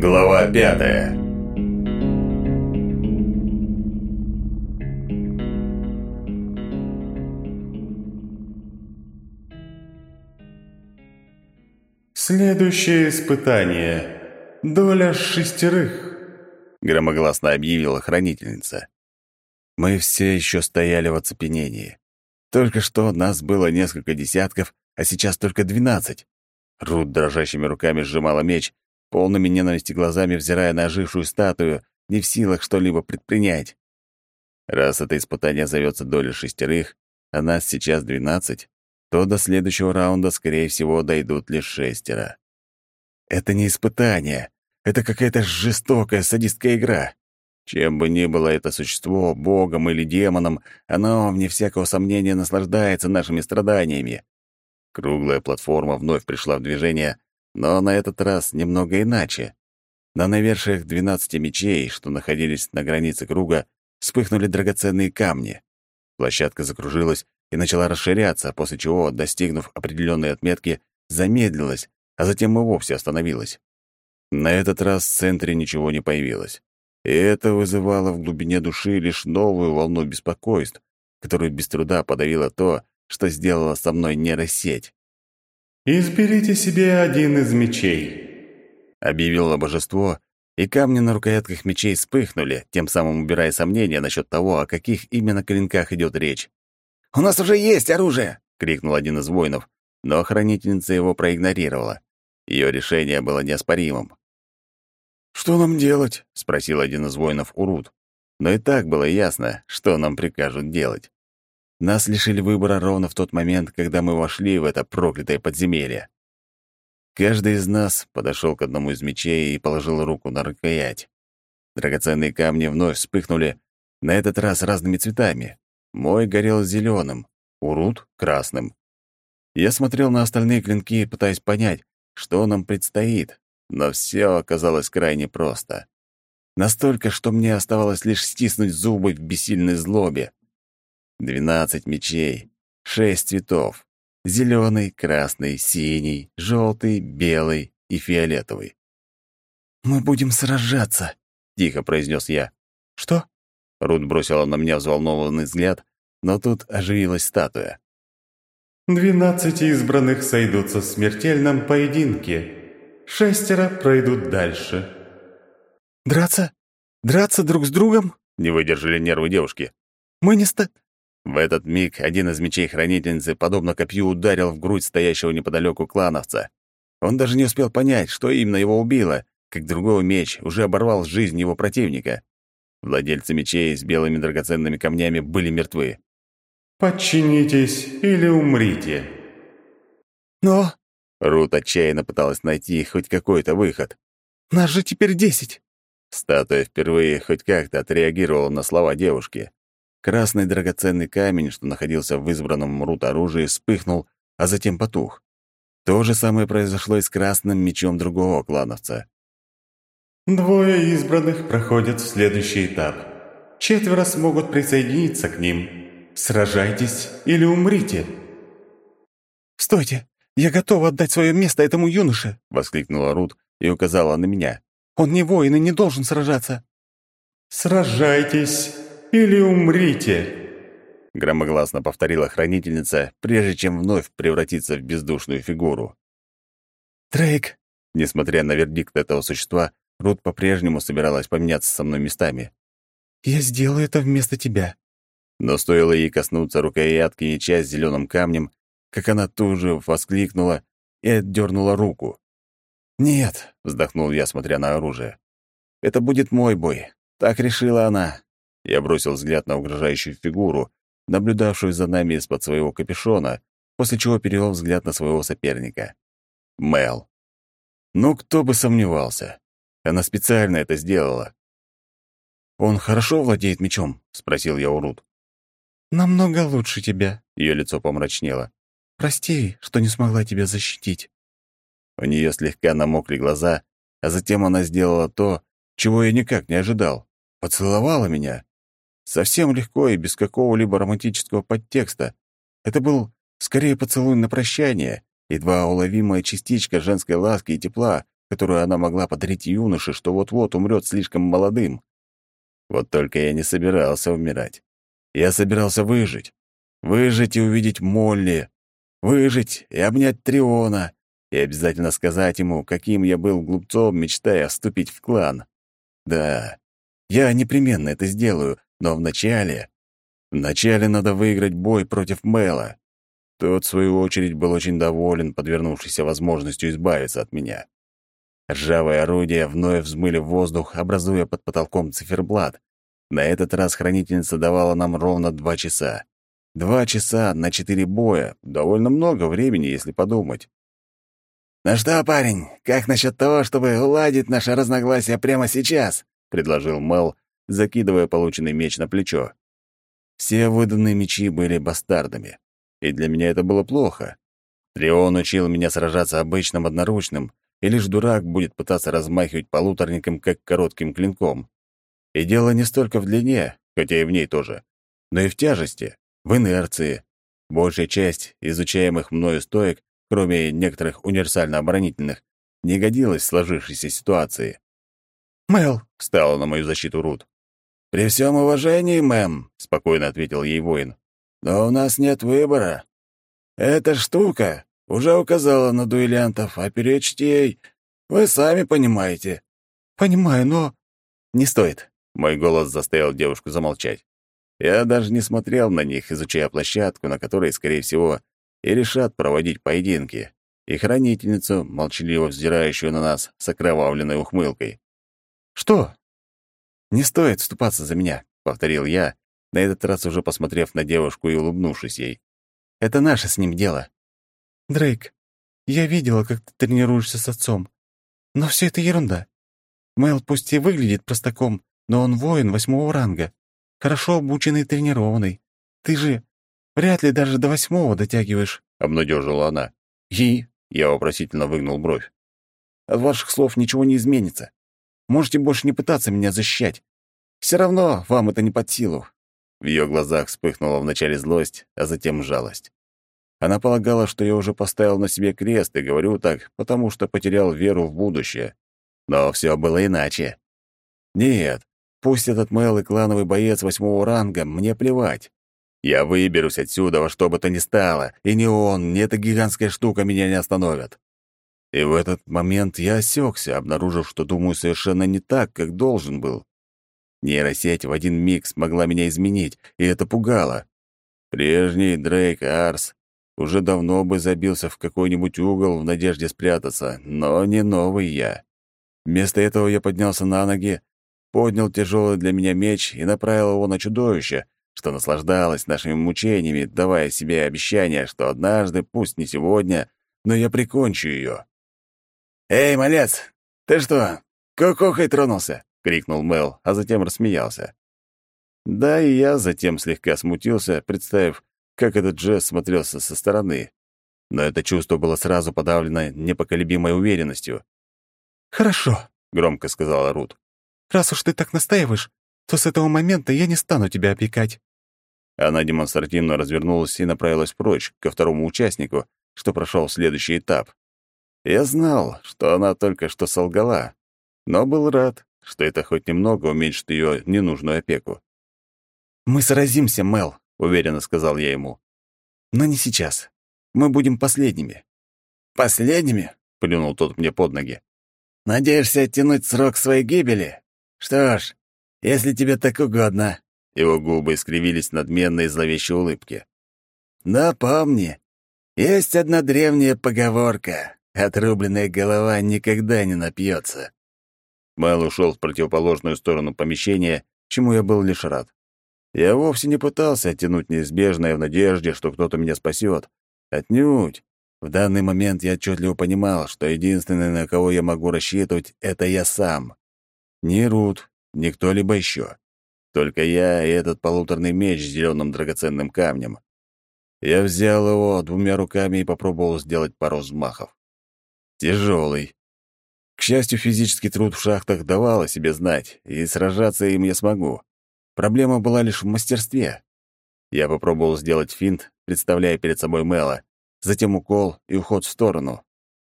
Глава пятая. Следующее испытание. Доля шестерых. Громогласно объявила хранительница. Мы все еще стояли в оцепенении. Только что нас было несколько десятков, а сейчас только двенадцать. Рут дрожащими руками сжимала меч, полными ненависти глазами взирая на ожившую статую, не в силах что-либо предпринять. Раз это испытание зовется доля шестерых, а нас сейчас двенадцать, то до следующего раунда, скорее всего, дойдут лишь шестеро. Это не испытание. Это какая-то жестокая садистская игра. Чем бы ни было это существо, богом или демоном, оно, вне всякого сомнения, наслаждается нашими страданиями. Круглая платформа вновь пришла в движение, но на этот раз немного иначе. На навершиях двенадцати мечей, что находились на границе круга, вспыхнули драгоценные камни. Площадка закружилась и начала расширяться, после чего, достигнув определенной отметки, замедлилась, а затем и вовсе остановилась. На этот раз в центре ничего не появилось. И это вызывало в глубине души лишь новую волну беспокойств, которую без труда подавило то, что сделала со мной нейросеть. «Изберите себе один из мечей», — объявило божество, и камни на рукоятках мечей вспыхнули, тем самым убирая сомнения насчет того, о каких именно клинках идет речь. «У нас уже есть оружие!» — крикнул один из воинов, но охранительница его проигнорировала. Ее решение было неоспоримым. «Что нам делать?» — спросил один из воинов Урут. Но и так было ясно, что нам прикажут делать. Нас лишили выбора ровно в тот момент, когда мы вошли в это проклятое подземелье. Каждый из нас подошел к одному из мечей и положил руку на рукоять. Драгоценные камни вновь вспыхнули, на этот раз разными цветами. Мой горел зеленым, урут — красным. Я смотрел на остальные клинки, пытаясь понять, что нам предстоит, но все оказалось крайне просто. Настолько, что мне оставалось лишь стиснуть зубы в бессильной злобе. 12 мечей, шесть цветов. Зеленый, красный, синий, желтый, белый и фиолетовый. «Мы будем сражаться», — тихо произнес я. «Что?» — Рут бросила на меня взволнованный взгляд, но тут оживилась статуя. «Двенадцать избранных сойдутся в смертельном поединке. Шестеро пройдут дальше». «Драться? Драться друг с другом?» — не выдержали нервы девушки. «Мы не ста... В этот миг один из мечей хранительницы, подобно копью, ударил в грудь стоящего неподалеку клановца. Он даже не успел понять, что именно его убило, как другой меч уже оборвал жизнь его противника. Владельцы мечей с белыми драгоценными камнями были мертвы. «Подчинитесь или умрите». «Но...» Рут отчаянно пыталась найти хоть какой-то выход. «Нас же теперь десять!» Статуя впервые хоть как-то отреагировала на слова девушки. Красный драгоценный камень, что находился в избранном Мрут оружии, вспыхнул, а затем потух. То же самое произошло и с красным мечом другого клановца. Двое избранных проходят в следующий этап. Четверо смогут присоединиться к ним. Сражайтесь или умрите. «Стойте! Я готова отдать свое место этому юноше!» — воскликнула Рут и указала на меня. «Он не воин и не должен сражаться!» «Сражайтесь!» или умрите!» Громогласно повторила хранительница, прежде чем вновь превратиться в бездушную фигуру. Трейк, Несмотря на вердикт этого существа, Рут по-прежнему собиралась поменяться со мной местами. «Я сделаю это вместо тебя!» Но стоило ей коснуться рукоятки и часть зеленым камнем, как она тут же воскликнула и отдернула руку. «Нет», — вздохнул я, смотря на оружие. «Это будет мой бой. Так решила она, я бросил взгляд на угрожающую фигуру, наблюдавшую за нами из-под своего капюшона, после чего перевел взгляд на своего соперника. Мэл. Ну, кто бы сомневался. Она специально это сделала. «Он хорошо владеет мечом?» — спросил я Урут. Рут. «Намного лучше тебя», — ее лицо помрачнело. «Прости, что не смогла тебя защитить». У нее слегка намокли глаза, а затем она сделала то, чего я никак не ожидал. Поцеловала меня. Совсем легко и без какого-либо романтического подтекста. Это был скорее поцелуй на прощание, едва уловимая частичка женской ласки и тепла, которую она могла подарить юноше, что вот-вот умрет слишком молодым. Вот только я не собирался умирать. Я собирался выжить. Выжить и увидеть Молли. Выжить и обнять Триона. И обязательно сказать ему, каким я был глупцом, мечтая вступить в клан. Да, я непременно это сделаю, но вначале... Вначале надо выиграть бой против Мэла. Тот, в свою очередь, был очень доволен подвернувшейся возможностью избавиться от меня. Ржавые орудия вновь взмыли в воздух, образуя под потолком циферблат. На этот раз хранительница давала нам ровно два часа. Два часа на четыре боя. Довольно много времени, если подумать. «Ну что, парень, как насчет того, чтобы уладить наше разногласие прямо сейчас?» — предложил Мел, закидывая полученный меч на плечо. Все выданные мечи были бастардами, и для меня это было плохо. Трион учил меня сражаться обычным одноручным, и лишь дурак будет пытаться размахивать полуторником, как коротким клинком. И дело не столько в длине, хотя и в ней тоже, но и в тяжести, в инерции. Большая часть изучаемых мною стоек, кроме некоторых универсально-оборонительных, не годилась в сложившейся ситуации. «Мэл!» — встала на мою защиту Рут. «При всем уважении, мэм», — спокойно ответил ей воин. «Но у нас нет выбора. Эта штука уже указала на дуэлянтов, а перечить ей вы сами понимаете». «Понимаю, но...» «Не стоит». Мой голос заставил девушку замолчать. Я даже не смотрел на них, изучая площадку, на которой, скорее всего, и решат проводить поединки, и хранительницу, молчаливо взирающую на нас с окровавленной ухмылкой. «Что?» «Не стоит вступаться за меня», — повторил я, на этот раз уже посмотрев на девушку и улыбнувшись ей. «Это наше с ним дело». «Дрейк, я видела, как ты тренируешься с отцом. Но все это ерунда. Мэл пусть и выглядит простаком, но он воин восьмого ранга, хорошо обученный и тренированный. Ты же вряд ли даже до восьмого дотягиваешь», — обнадежила она. «И?» — я вопросительно выгнул бровь. «От ваших слов ничего не изменится. Можете больше не пытаться меня защищать. Все равно вам это не под силу». В ее глазах вспыхнула вначале злость, а затем жалость. Она полагала, что я уже поставил на себе крест и говорю так, потому что потерял веру в будущее. Но все было иначе. Нет, пусть этот мелый клановый боец восьмого ранга, мне плевать. Я выберусь отсюда во что бы то ни стало, и ни он, ни эта гигантская штука меня не остановят. И в этот момент я осекся, обнаружив, что думаю совершенно не так, как должен был. Нейросеть в один миг смогла меня изменить, и это пугало. Прежний Дрейк Арс уже давно бы забился в какой-нибудь угол в надежде спрятаться, но не новый я. Вместо этого я поднялся на ноги, поднял тяжелый для меня меч и направил его на чудовище, что наслаждалось нашими мучениями, давая себе обещание, что однажды, пусть не сегодня, но я прикончу ее. «Эй, малец, ты что, кукухой тронулся?» — крикнул Мэл, а затем рассмеялся. Да, и я затем слегка смутился, представив, как этот Джесс смотрелся со стороны. Но это чувство было сразу подавлено непоколебимой уверенностью. «Хорошо», — громко сказала Рут. «Раз уж ты так настаиваешь, то с этого момента я не стану тебя опекать». Она демонстративно развернулась и направилась прочь, ко второму участнику, что прошел следующий этап. Я знал, что она только что солгала, но был рад, что это хоть немного уменьшит ее ненужную опеку. «Мы сразимся, Мел», — уверенно сказал я ему. «Но не сейчас. Мы будем последними». «Последними?» — плюнул тот мне под ноги. «Надеешься оттянуть срок своей гибели? Что ж, если тебе так угодно». Его губы искривились надменной зловещей улыбки. «Да помни, есть одна древняя поговорка. Отрубленная голова никогда не напьется. Майл ушел в противоположную сторону помещения, чему я был лишь рад. Я вовсе не пытался оттянуть неизбежное в надежде, что кто-то меня спасет. Отнюдь. В данный момент я отчетливо понимал, что единственное, на кого я могу рассчитывать, это я сам. Ни Рут, ни кто-либо еще. Только я и этот полуторный меч с зеленым драгоценным камнем. Я взял его двумя руками и попробовал сделать пару взмахов тяжелый. К счастью, физический труд в шахтах давал о себе знать, и сражаться им я смогу. Проблема была лишь в мастерстве. Я попробовал сделать финт, представляя перед собой Мэла, затем укол и уход в сторону.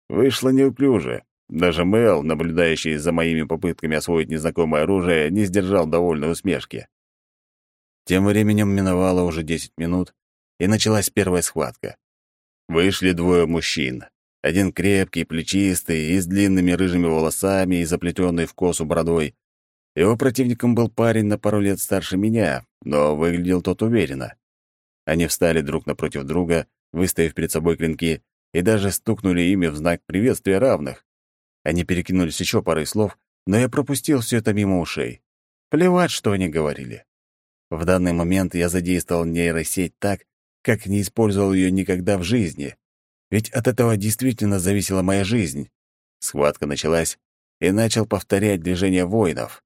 Вышло неуклюже. Даже Мэл, наблюдающий за моими попытками освоить незнакомое оружие, не сдержал довольной усмешки. Тем временем миновало уже 10 минут, и началась первая схватка. Вышли двое мужчин, один крепкий, плечистый и с длинными рыжими волосами и заплетенный в косу бородой. Его противником был парень на пару лет старше меня, но выглядел тот уверенно. Они встали друг напротив друга, выставив перед собой клинки, и даже стукнули ими в знак приветствия равных. Они перекинулись еще парой слов, но я пропустил все это мимо ушей. Плевать, что они говорили. В данный момент я задействовал нейросеть так, как не использовал ее никогда в жизни. Ведь от этого действительно зависела моя жизнь. Схватка началась, и начал повторять движения воинов.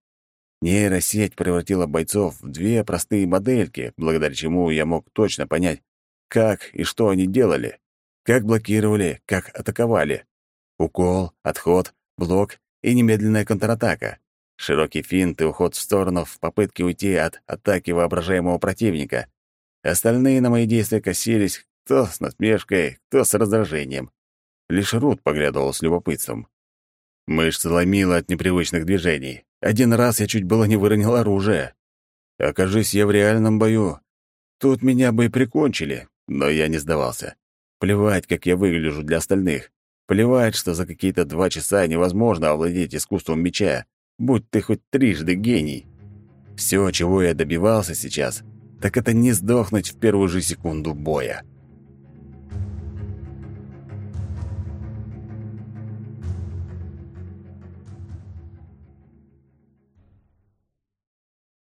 Нейросеть превратила бойцов в две простые модельки, благодаря чему я мог точно понять, как и что они делали, как блокировали, как атаковали. Укол, отход, блок и немедленная контратака. Широкий финт и уход в сторону в попытке уйти от атаки воображаемого противника. Остальные на мои действия косились, кто с насмешкой, кто с раздражением. Лишь Рут поглядывал с любопытством. Мышцы ломило от непривычных движений. Один раз я чуть было не выронил оружие. Окажись я в реальном бою. Тут меня бы и прикончили, но я не сдавался. Плевать, как я выгляжу для остальных. Плевать, что за какие-то два часа невозможно овладеть искусством меча, будь ты хоть трижды гений. Все, чего я добивался сейчас, так это не сдохнуть в первую же секунду боя.